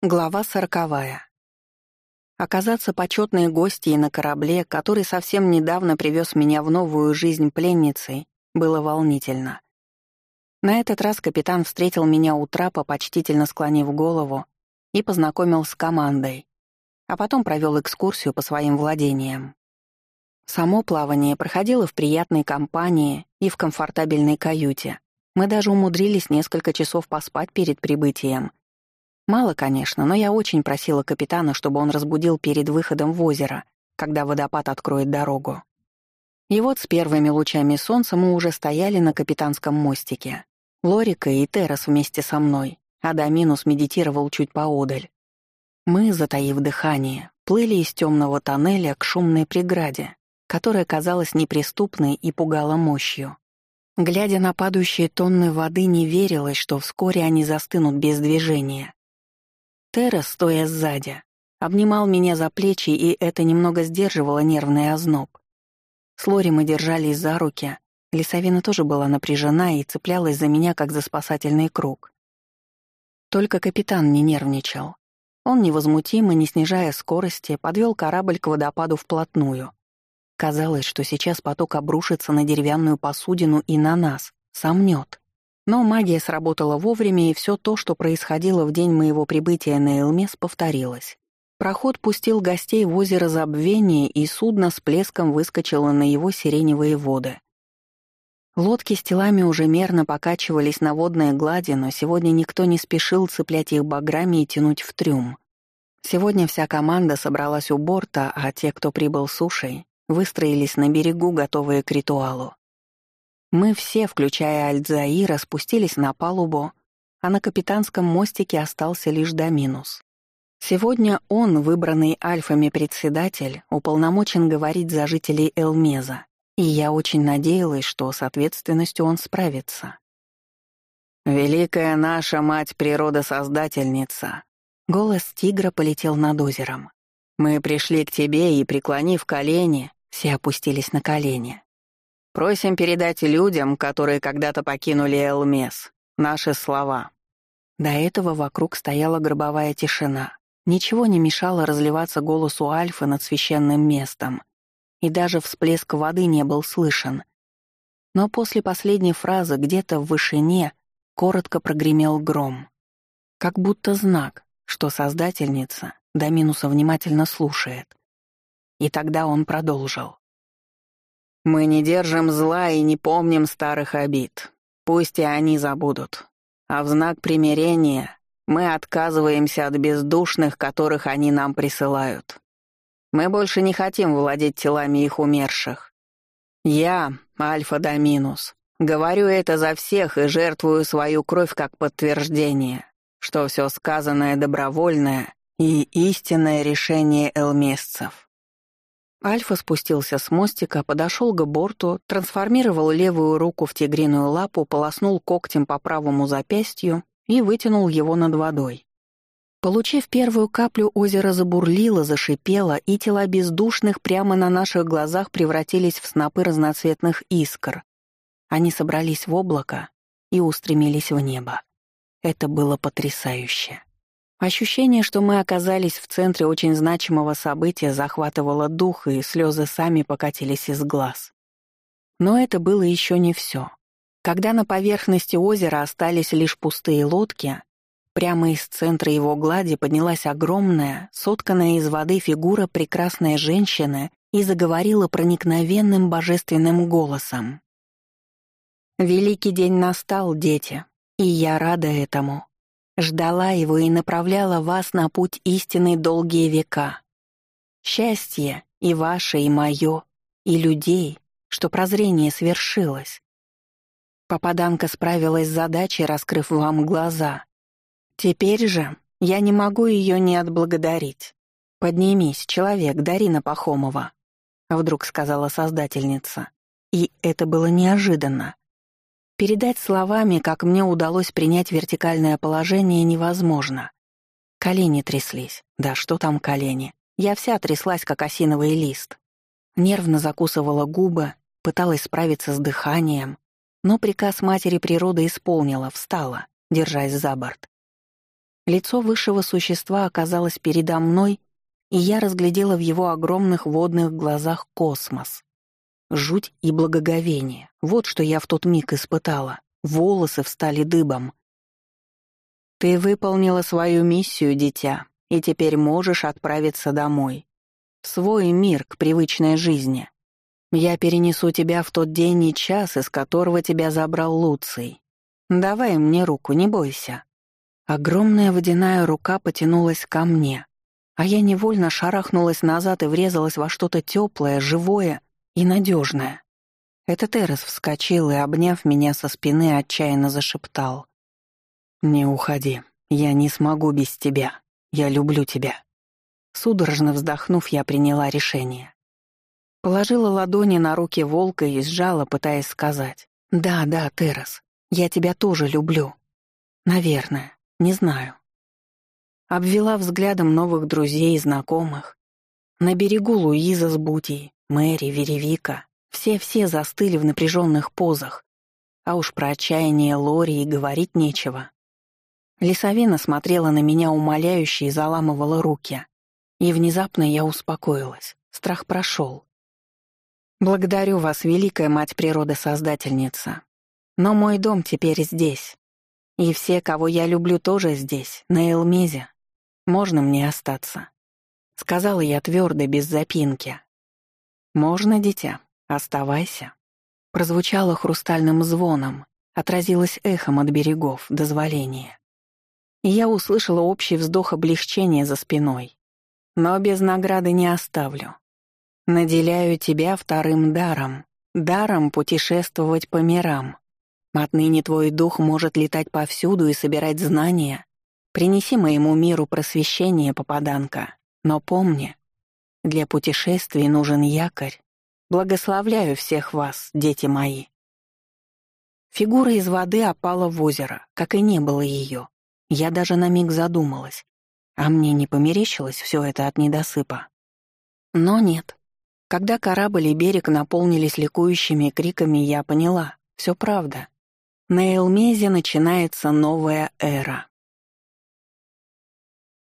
Глава сороковая. Оказаться почетной гостьей на корабле, который совсем недавно привез меня в новую жизнь пленницей, было волнительно. На этот раз капитан встретил меня у трапа, почтительно склонив голову, и познакомил с командой, а потом провел экскурсию по своим владениям. Само плавание проходило в приятной компании и в комфортабельной каюте. Мы даже умудрились несколько часов поспать перед прибытием — Мало, конечно, но я очень просила капитана, чтобы он разбудил перед выходом в озеро, когда водопад откроет дорогу. И вот с первыми лучами солнца мы уже стояли на капитанском мостике. Лорика и Террас вместе со мной, а Доминус медитировал чуть поодаль. Мы, затаив дыхание, плыли из темного тоннеля к шумной преграде, которая казалась неприступной и пугала мощью. Глядя на падающие тонны воды, не верилось, что вскоре они застынут без движения. Терра, стоя сзади, обнимал меня за плечи, и это немного сдерживало нервный озноб. С Лори мы держались за руки, Лисовина тоже была напряжена и цеплялась за меня, как за спасательный круг. Только капитан не нервничал. Он невозмутимо, не снижая скорости, подвел корабль к водопаду вплотную. Казалось, что сейчас поток обрушится на деревянную посудину и на нас, сомнет. Но магия сработала вовремя, и все то, что происходило в день моего прибытия на Элмес, повторилось. Проход пустил гостей в озеро Забвения, и судно с плеском выскочило на его сиреневые воды. Лодки с телами уже мерно покачивались на водной глади, но сегодня никто не спешил цеплять их баграми и тянуть в трюм. Сегодня вся команда собралась у борта, а те, кто прибыл сушей, выстроились на берегу, готовые к ритуалу. Мы все, включая Альдзаира, спустились на палубу, а на капитанском мостике остался лишь Доминус. Сегодня он, выбранный альфами председатель, уполномочен говорить за жителей Элмеза, и я очень надеялась, что с ответственностью он справится. «Великая наша мать-природа-создательница!» Голос тигра полетел над озером. «Мы пришли к тебе и, преклонив колени, все опустились на колени. Просим передать людям, которые когда-то покинули Элмес, наши слова». До этого вокруг стояла гробовая тишина. Ничего не мешало разливаться голосу Альфы над священным местом. И даже всплеск воды не был слышен. Но после последней фразы где-то в вышине коротко прогремел гром. Как будто знак, что Создательница до минуса внимательно слушает. И тогда он продолжил. Мы не держим зла и не помним старых обид. Пусть и они забудут. А в знак примирения мы отказываемся от бездушных, которых они нам присылают. Мы больше не хотим владеть телами их умерших. Я, Альфа Доминус, говорю это за всех и жертвую свою кровь как подтверждение, что все сказанное добровольное и истинное решение элмесцев. Альфа спустился с мостика, подошел к борту, трансформировал левую руку в тигриную лапу, полоснул когтем по правому запястью и вытянул его над водой. Получив первую каплю, озеро забурлило, зашипело, и тела бездушных прямо на наших глазах превратились в снопы разноцветных искр. Они собрались в облако и устремились в небо. Это было потрясающе. Ощущение, что мы оказались в центре очень значимого события, захватывало дух, и слезы сами покатились из глаз. Но это было еще не все. Когда на поверхности озера остались лишь пустые лодки, прямо из центра его глади поднялась огромная, сотканная из воды фигура прекрасной женщины и заговорила проникновенным божественным голосом. «Великий день настал, дети, и я рада этому. Ждала его и направляла вас на путь истинный долгие века. Счастье и ваше, и мое, и людей, что прозрение свершилось. Попаданка справилась с задачей, раскрыв вам глаза. Теперь же я не могу ее не отблагодарить. «Поднимись, человек, Дарина Пахомова», — вдруг сказала создательница. И это было неожиданно. Передать словами, как мне удалось принять вертикальное положение, невозможно. Колени тряслись. Да что там колени? Я вся тряслась, как осиновый лист. Нервно закусывала губы, пыталась справиться с дыханием, но приказ матери природы исполнила, встала, держась за борт. Лицо высшего существа оказалось передо мной, и я разглядела в его огромных водных глазах космос. Жуть и благоговение — вот что я в тот миг испытала. Волосы встали дыбом. «Ты выполнила свою миссию, дитя, и теперь можешь отправиться домой. В свой мир, к привычной жизни. Я перенесу тебя в тот день и час, из которого тебя забрал Луций. Давай мне руку, не бойся». Огромная водяная рука потянулась ко мне, а я невольно шарахнулась назад и врезалась во что-то теплое, живое и надежное. Этот Эрос вскочил и, обняв меня со спины, отчаянно зашептал. «Не уходи. Я не смогу без тебя. Я люблю тебя». Судорожно вздохнув, я приняла решение. Положила ладони на руки волка и сжала, пытаясь сказать. «Да, да, Террас, я тебя тоже люблю. Наверное, не знаю». Обвела взглядом новых друзей и знакомых. На берегу Луиза с Бутией, Мэри, Веревика. Все-все застыли в напряженных позах. А уж про отчаяние Лори и говорить нечего. Лисовина смотрела на меня умоляюще и заламывала руки. И внезапно я успокоилась. Страх прошел. Благодарю вас, великая мать природы-создательница. Но мой дом теперь здесь. И все, кого я люблю, тоже здесь, на Элмезе. Можно мне остаться?» Сказала я твердо, без запинки. «Можно, дитя, оставайся». Прозвучало хрустальным звоном, отразилось эхом от берегов, дозволения. И я услышала общий вздох облегчения за спиной. Но без награды не оставлю. Наделяю тебя вторым даром, даром путешествовать по мирам. Отныне твой дух может летать повсюду и собирать знания. Принеси моему миру просвещение, попаданка. Но помни, для путешествий нужен якорь. Благословляю всех вас, дети мои. Фигура из воды опала в озеро, как и не было ее. Я даже на миг задумалась. А мне не померещилось все это от недосыпа. Но нет. Когда корабль и берег наполнились ликующими криками, я поняла — все правда. На Элмезе начинается новая эра.